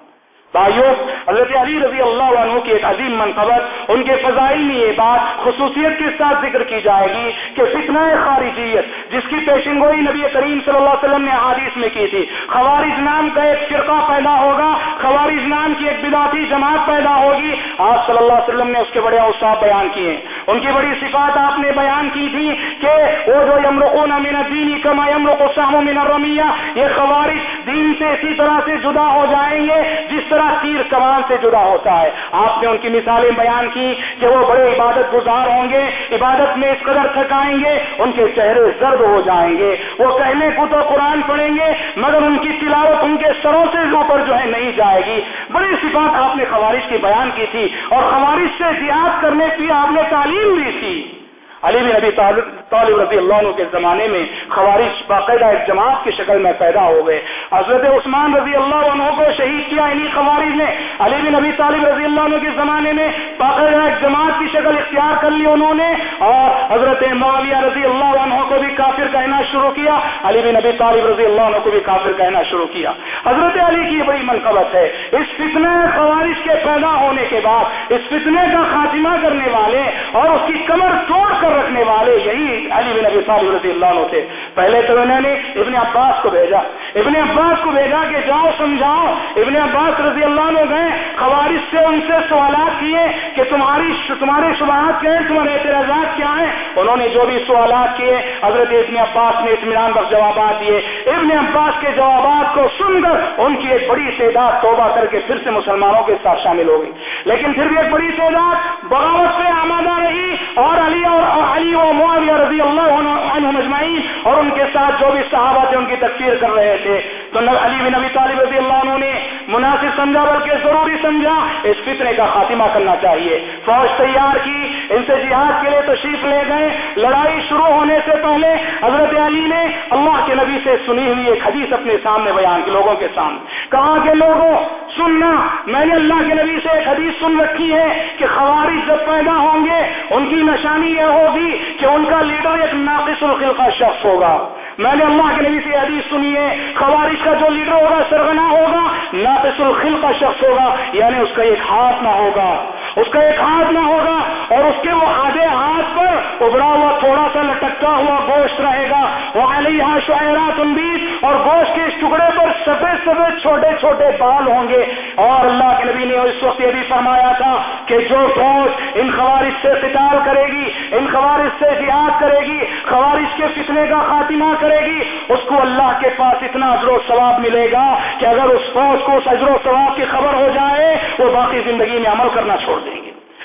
[SPEAKER 1] بھائیو حضرت علی رضی اللہ عنہ کی ایک عظیم منقبت ان کے فضائل میں یہ بات خصوصیت کے ساتھ ذکر کی جائے گی کہ فتنہ خارجیت، جس کی پیشن گوئی نبی کریم صلی اللہ علیہ وسلم نے حادث میں کی تھی، خوارج نام کا ایک فرقہ پیدا ہوگا، خوارج نام کی ایک بداتی جماعت پیدا ہوگی۔ آپ صلی اللہ علیہ وسلم نے اس کے بڑے اوساف بیان کیے ان کی بڑی صفات آپ نے بیان کی تھی کہ وہ جو یمرقون من الدین کما یمرق السهم من الرمیہ، یہ خوارج دین سے اسی طرح سے جدا ہو جائیں گے، جس طرح تیر کمان سے جدا ہوتا ہے۔ آپ نے ان کی مثالیں بیان کی کہ وہ بڑے عبادت گزار ہوں گے، عبادت میں اس قدر تھکائیں گے، ان کے چہرے زرد ہو جائیں گے۔ وہ کہنے کو تو قرآن پڑھیں گے، مگر ان کی تلاوت ان کے سروں سے اوپر جو ہے نہیں جائے گی۔ بڑی صفات آپ نے خوارش کی بیان کی تھی اور خوارش سے جہاد کرنے کی آپ نے تعلیم دی تھی۔ علی بن ابی طالب رضی اللہ عنہ کے زمانے میں خوارش باقاعدہ ایک جماعت کی شکل میں پیدا ہو گئے۔ حضرت عثمان رضی اللہ عنہ کو شہید کیا انہی خوارج نے۔ علی بن ابی طالب رضی اللہ عنہ کے زمانے میں باقاعدہ ایک جماعت کی شکل اختیار کر لی انہوں نے اور حضرت معاویہ رضی اللہ عنہ کو بھی کافر کہنا شروع کیا۔ علی بن ابی طالب رضی اللہ عنہ کو بھی کافر کہنا شروع کیا۔ حضرت علی کی بڑی منقبت ہے۔ اس فتنے خوارش کے پیدا ہونے کے بعد، اس فتنے کا خاتمہ کرنے والے اور اس کی کمر توڑ کر رکھنے والے یہی علی بن ابی طالب رضی اللہ عنہ تھے۔ پہلے تو انہوں نے ابن عباس کو بھیجا۔ ابن عباس کو بھیجا کہ جاؤ، سمجھاؤ۔ ابن عباس رضی اللہ عنہ گئے خوارش سے ان سے سوالات کیے کہ تمہاری تمہارے شبہات کیا ہیں؟ تمہارے اعتراضات کیا ہیں؟ انہوں نے جو بھی سوالات کیے، حضرت ابن عباس نے اطمینان بخش جوابات دیے۔ ابن عباس کے جوابات کو سن کر ان کی ایک بڑی تعداد توبہ کر کے پھر سے مسلمانوں کے ساتھ شامل ہو گئی۔ لیکن پھر بھی ایک بڑی تعداد بغاوت سے آمادہ رہی اور علی اور علی و معاویہ رضی اللہ عنہ مجمعین اور ان کے ساتھ جو بھی صحابہ تھے ان کی تکفیر کر رہے تھے۔ تو علی بن نبی طالب رضی اللہ عنہ نے مناسب سمجھا بلکہ ضروری سمجھا اس فطرے کا خاتمہ کرنا چاہیے۔ فوج تیار کی، ان سے جہاد کے لیے تشریف لے گئے۔ لڑائی شروع ہونے سے پہلے حضرت علی نے اللہ کے نبی سے سنی ہوئی ایک حدیث اپنے سامنے بیان کی لوگوں کے سامنے۔ کہا کہ لوگوں سننا۔ میں نے اللہ کے نبی سے ایک حدیث سن رکھی ہے کہ خوارج جب پیدا ہوں گے، ان کی نشانی یہ ہوگی کہ ان کا لیڈر ایک ناقص الخل کا شخص ہوگا۔ میں نے اللہ کے نبی سے حدیث سنی ہے خوارش کا جو لیڈر ہوگا سرگنا ہوگا، ناقص الخل کا شخص ہوگا یعنی اس کا ایک ہاتھ نہ ہوگا۔ اس کا ایک ہاتھ نہ ہوگا اور اس کے وہ آدھے ہاتھ پر
[SPEAKER 2] ابڑا ہوا تھوڑا سا لٹکتا ہوا گوشت رہے گا۔ وہ علیہ شعرات امید اور گوشت کے اس ٹکڑے پر سفید سفید چھوٹے چھوٹے بال ہوں گے۔ اور اللہ کے نبی نے اس وقت یہ بھی فرمایا تھا کہ جو فوج ان خوارش سے قتال کرے گی، ان خوارش سے جہاد کرے گی خوارش کے فتنے کا خاتمہ کرے گی، اس کو اللہ کے پاس اتنا اجر و ثواب ملے گا کہ اگر اس فوج کو اس اجر و ثواب کی خبر ہو جائے، وہ باقی زندگی میں عمل کرنا چھوڑ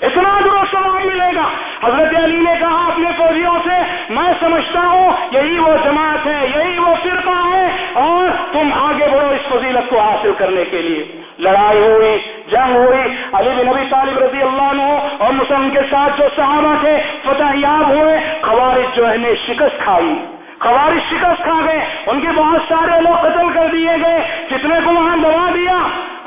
[SPEAKER 2] اتنا اجر و ثواب ملے گا۔ حضرت علی نے کہا اپنے فوجیوں سے، میں سمجھتا ہوں یہی وہ جماعت ہے، یہی وہ فرقہ ہے، اور تم آگے بڑھو اس فضیلت کو حاصل کرنے کے لیے۔ لڑائی ہوئی، جنگ ہوئی۔ علی بن نبی طالب رضی اللہ عنہ اور مسلم کے ساتھ جو صحابہ تھے، فتح یاب ہوئے، خوارج جو ہے نے شکست کھائی۔ خوارش شکست کھا گئے، ان کے بہت سارے لوگ قتل کر دیے گئے، کتنے کو وہاں دبا دیا۔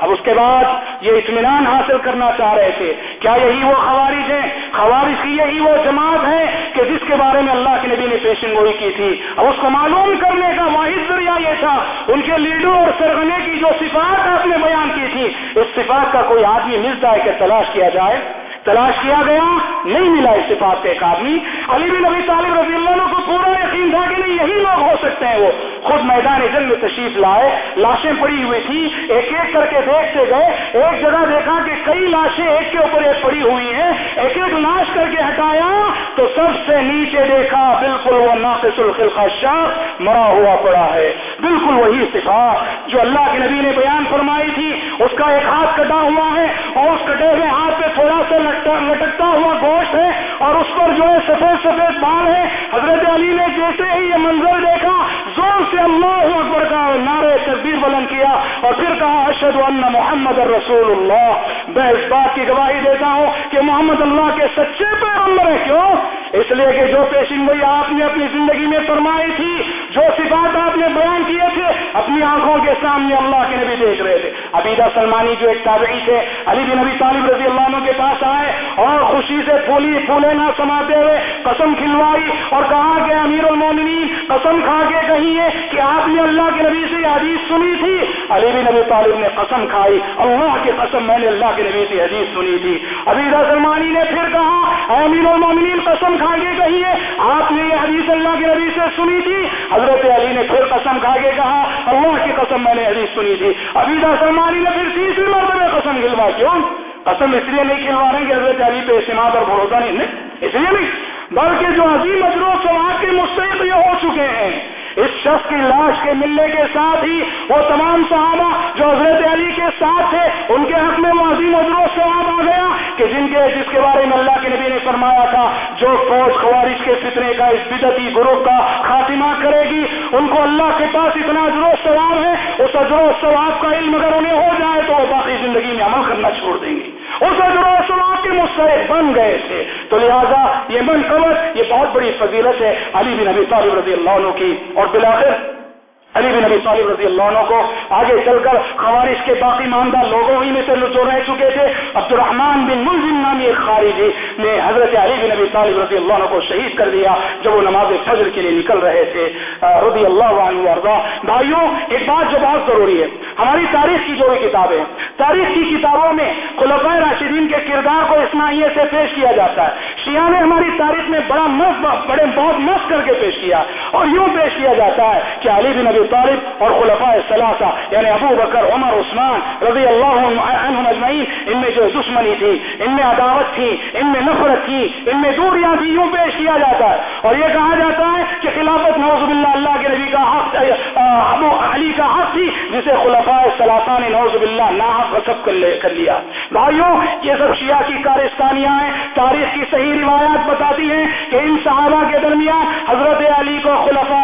[SPEAKER 2] اب اس کے بعد یہ اطمینان حاصل کرنا چاہ رہے تھے۔ کیا یہی وہ خوارج ہیں؟ خوارج کی یہی وہ جماعت ہے کہ جس کے بارے میں اللہ کے نبی نے پیشن گوئی کی تھی۔ اب اس کو معلوم کرنے کا واحد ذریعہ یہ تھا۔ ان کے لیڈر اور سرگنے کی جو صفات آپ نے بیان کی تھی، اس صفات کا کوئی آدمی مل جائے کہ تلاش کیا جائے؟ تلاش کیا گیا، نہیں ملا اس صفات کا ایک آدمی۔ علی بن نبی طالب رضی اللہ عنہ کو پورا یقین تھا کہ نہیں، یہی لوگ ہو سکتے ہیں وہ۔ خود میدان جنگ میں تشریف لائے، لاشیں پڑی ہوئی تھی ایک ایک کر کے دیکھتے گئے۔ ایک جگہ دیکھا کہ کئی لاشیں ایک کے اوپر ایک پڑی ہوئی ہیں۔ ایک ایک لاش کر کے ہٹایا تو سب سے نیچے دیکھا، بالکل وہ ناقص الخلقہ شاہ مرا ہوا پڑا ہے۔ بالکل وہی صفات جو اللہ کے نبی نے بیان فرمائی تھی۔ اس کا ایک ہاتھ کٹا ہوا ہے اور اس کٹے ہوئے ہاتھ پہ تھوڑا سا لٹکتا ہوا گوشت ہے اور اس پر جو ہے سفید سفید بال ہے۔ حضرت علی نے جیسے ہی یہ منظر دیکھا، زور سے اللہ اکبر کا نعرے تصویر بلند کیا اور پھر کہا اشد اللہ محمد رسول اللہ میں اس بات کی گواہی دیتا ہوں کہ محمد اللہ کے سچے پیغمبر ہیں۔ کیوں؟ اس لیے کہ جو پیشن گوئی آپ نے اپنی زندگی میں فرمائی تھی جو صفات آپ نے بیان کیے تھے، اپنی آنکھوں کے سامنے اللہ کے نبی دیکھ رہے تھے۔ عبیدہ سلمانی جو ایک تابعی تھے، علی بن نبی طالب رضی اللہ عنہ کے پاس آئے اور خوشی سے پھولی، پھولے نہ سماتے ہوئے قسم کھلوائی اور کہا کہ امیر المومنین، قسم کھا کے کہیے کہ آپ نے اللہ کے نبی سے حدیث سنی تھی۔ علی بن نبی طالب نے قسم کھائی، اللہ کی قسم میں نے اللہ کے نبی سے حدیث سنی تھی۔ عبیدہ سلمانی نے پھر کہا امیر المومنین، قسم کھا کے کہیے آپ نے یہ حدیث اللہ کے نبی سے سنی تھی؟ حضرت علی نے پھر قسم کھا کے کہا، اللہ کی قسم میں نے حدیث سنی تھی۔ عبیدہ سلمانی نے پھر تیسری مرتبہ قسم کھلوا کیوں؟ قسم اس لیے نہیں کھلوا رہے کہ حضرت علی پہ اعتماد اور بھروسہ نہیں اس لیے نہیں، بلکہ جو عظیم اجرو سواب کے مستحق یہ ہو چکے ہیں۔ اس شخص کی لاش کے ملنے کے ساتھ ہی وہ تمام صحابہ جو حضرت علی کے ساتھ تھے، ان کے حق میں وہ عظیم اجر و ثواب آ گیا کہ جن کے، جس کے بارے میں اللہ کے نبی نے فرمایا تھا، جو فوج خوارش کے فتنے کا اس بدتی گروہ کا کرے گی ان کو اللہ کے پاس اتنا اجر و ثواب ہے، اس اجر و ثواب کا علم اگر انہیں ہو جائے تو وہ باقی زندگی میں عمل کرنا چھوڑ دیں گے۔ اس اجر و ثواب کے مستحق بن گئے تھے۔ تو لہٰذا یہ من قبر یہ بہت بڑی فضیلت ہے علی بن نبی طالب رضی اللہ عنہ کی۔ اور بلاخر علی بن نبی طالب رضی اللہ عنہ کو آگے چل کر خوارش کے باقی ماندہ لوگوں ہی میں سے جو رہ چکے تھے۔ عبد الرحمان بن ملزم نامی ایک خارجی نے حضرت علی بن نبی طالب رضی اللہ عنہ کو شہید کر دیا جب وہ نماز فجر کے لیے نکل رہے تھے۔ رضی اللہ عنہ اردا بھائیوں ایک بات جو بہت ضروری ہے۔ ہماری تاریخ کی جو بھی کتابیں تاریخ کی کتابوں میں خلفۂ راشدین کے کردار کو اسماعیے سے پیش کیا جاتا ہے۔ شیعہ نے ہماری تاریخ میں بڑا مس بڑے، بہت مس کر کے پیش کیا اور یوں پیش کیا جاتا ہے کہ علی بن ابی طالب اور خلفاء ثلاثہ یعنی ابو بکر، عمر، عثمان رضی اللہ عنہم اجمعین، ان میں جو دشمنی تھی، ان میں عداوت تھی، ان میں نفرت تھی، ان میں دوریاں تھی یوں پیش کیا جاتا ہے۔ اور یہ کہا جاتا ہے کہ خلافت نوز باللہ اللہ کے نبی کا حق ابو علی کا حق تھی، جسے خلفاء ثلاثہ نے نوز باللہ ناحق سب کر لیا۔ بھائیوں یہ سب شیعہ کی کارستانیاں ہیں، تاریخ کی صحیح روایات بتاتی ہیں کہ ان صحابہ کے درمیان حضرت علی کو خلفاء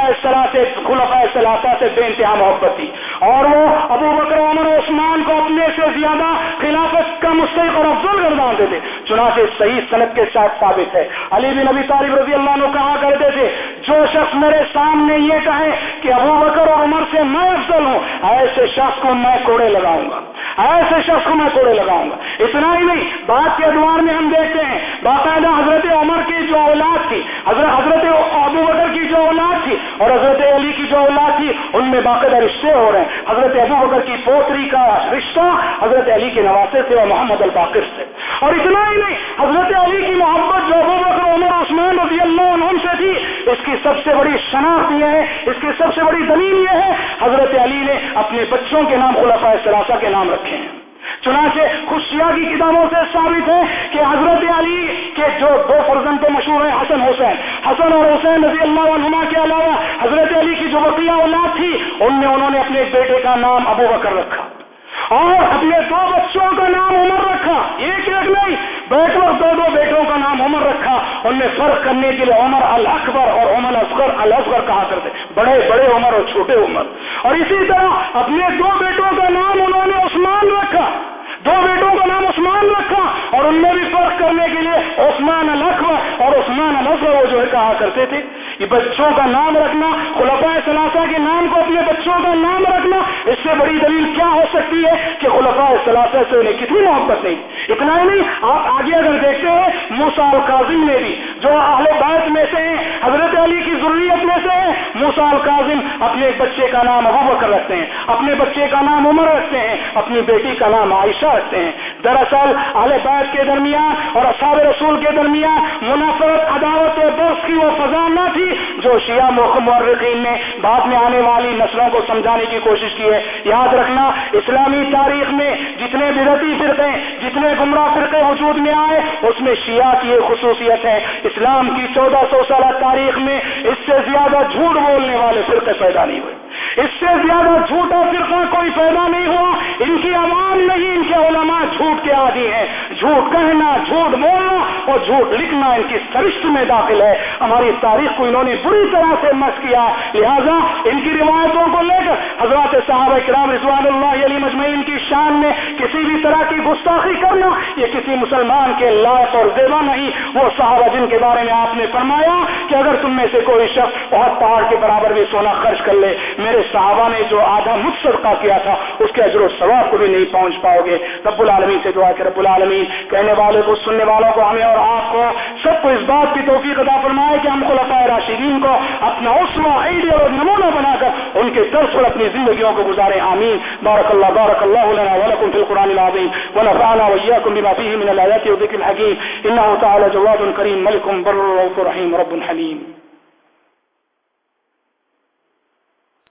[SPEAKER 2] خلفاء ثلاثہ سے بے انتہا محبت تھی۔ اور وہ ابو بکر، عمر عثمان کو اپنے سے زیادہ خلافت کا مستحق اور افضل گردانتے تھے۔ چنانچہ صحیح صنعت کے ساتھ ثابت ہے۔ علی بن ابی طالب رضی اللہ عنہ کہا کرتے تھے، جو شخص میرے سامنے یہ کہے کہ ابو بکر اور عمر سے میں افضل ہوں، ایسے شخص کو میں کوڑے لگاؤں گا۔ ایسے شخص کو میں کوڑے لگاؤں گا۔ اتنا ہی نہیں، بات کے ادوار میں ہم دیکھتے ہیں۔ باقاعدہ حضرت عمر کی جو اولاد تھی، حضرت حضرت ابو بکر کی جو اولاد تھی اور حضرت علی کی جو اولاد تھی، ان میں باقاعدہ رشتے ہو رہے ہیں۔ حضرت ابو بکر کی پوتری کا رشتہ حضرت علی کے نواسے سے اور محمد الباقر سے۔ اور اتنا ہی نہیں، حضرت علی کی محبت جو ابو بکر، عمر، عثمان رضی اللہ اس کی سب سے بڑی شناخت یہ ہے، اس کی سب سے بڑی دلیل یہ ہے، حضرت علی نے اپنے بچوں کے نام خلفۂ ثلاثہ کے نام رکھے۔ ہیں۔ چنانچہ خوشیا کی کتابوں سے ثابت ہے کہ حضرت علی کے جو دو فرزند تو مشہور ہیں، حسن حسین۔ حسن اور حسین رضی اللہ عنہ کے علاوہ حضرت علی کی جو بقیہ اولاد تھی، ان میں انہوں نے اپنے بیٹے کا نام ابو بکر رکھا۔ اور اپنے دو بچوں کا نام عمر رکھا۔ ایک ایک نہیں، بیٹوں دو دو بیٹوں کا نام عمر رکھا۔ ان میں فرق کرنے کے لیے عمر الاکبر اور عمر اصغر الاصغر کہا کرتے بڑے بڑے عمر اور چھوٹے عمر۔ اور اسی طرح اپنے دو بیٹوں کا نام انہوں نے عثمان رکھا۔ دو بیٹوں کا نام عثمان رکھا۔ اور ان میں بھی فرق کرنے کے لیے عثمان الاکبر اور عثمان الاصغر وہ جو ہے کہا کرتے تھے۔ یہ بچوں کا نام رکھنا خلفۂ ثلاثہ کے نام کو اپنے بچوں کا نام رکھنا، اس سے بڑی دلیل کیا ہو سکتی ہے کہ خلفۂ ثلاثہ سے انہیں کتنی محبت نہیں؟ اتنا ہی نہیں، آپ آگے اگر دیکھتے ہیں موسال کاظم میں بھی، جو اہل بیت میں سے ہیں، حضرت علی کی ضروریت میں سے ہیں موسال کاظم اپنے بچے کا نام ابو بکر رکھتے ہیں، اپنے بچے کا نام عمر رکھتے ہیں، اپنی بیٹی کا نام عائشہ رکھتے ہیں۔ دراصل اہل بیت کے درمیان اور اصحاب رسول کے درمیان منافرت، عداوت و دوست کی وہ فضا نہ تھی جو شیعہ مورخین نے بعد میں آنے والی نسلوں کو سمجھانے کی کوشش کی ہے۔ یاد رکھنا، اسلامی تاریخ میں جتنے بدتی فرقے، جتنے گمراہ فرقے وجود میں آئے، اس میں شیعہ کی ایک خصوصیت ہے۔ اسلام کی چودہ سو سالہ تاریخ میں اس سے زیادہ جھوٹ بولنے والے فرقے پیدا نہیں ہوئے۔ اس سے زیادہ جھوٹا فرقہ کوئی پیدا نہیں ہوا۔ ان کی عوام نہیں، ان کے علماء جھوٹ کے عادی ہیں۔ جھوٹ کہنا، جھوٹ بولنا اور جھوٹ لکھنا ان کی سرشت میں داخل ہے۔ ہماری تاریخ کو انہوں نے بری طرح سے مس کیا۔ لہذا ان کی روایتوں کو لے کر حضرات صحابہ کرام رضوان اللہ علی مجمعین کی شان میں کسی بھی طرح کی گستاخی کرنا، یہ کسی مسلمان کے لائق اور زیبا نہیں۔ وہ صحابہ جن کے بارے میں آپ نے فرمایا کہ اگر تم میں سے کوئی شخص بہت پہاڑ کے برابر بھی سونا خرچ کر لے، میرے صحابہ نے جو آدھا مجھ صدقہ کیا تھا، اس کے اجر و ثواب کو بھی نہیں پہنچ پاؤ گے۔ رب العالمین سے دعا کہ رب العالمین کہنے والے کو، سننے والوں کو، ہمیں اور آپ کو۔ سب کو اس بات کی توفیق ادا فرمائے کہ ہم خلفاء راشدین کو اپنا اسوا آئیڈیا اور نمونہ بنا کر ان کے طرز پر اپنی زندگیوں کو گزارے آمین۔ بارک اللہ بارک اللہ لنا ولکم فی القرآن العظیم۔ ونفعنا وإياكم بما فيه من الآيات والذكر الحكيم إنه تعالى جواد كريم ملك بر رؤوف رحيم رب حليم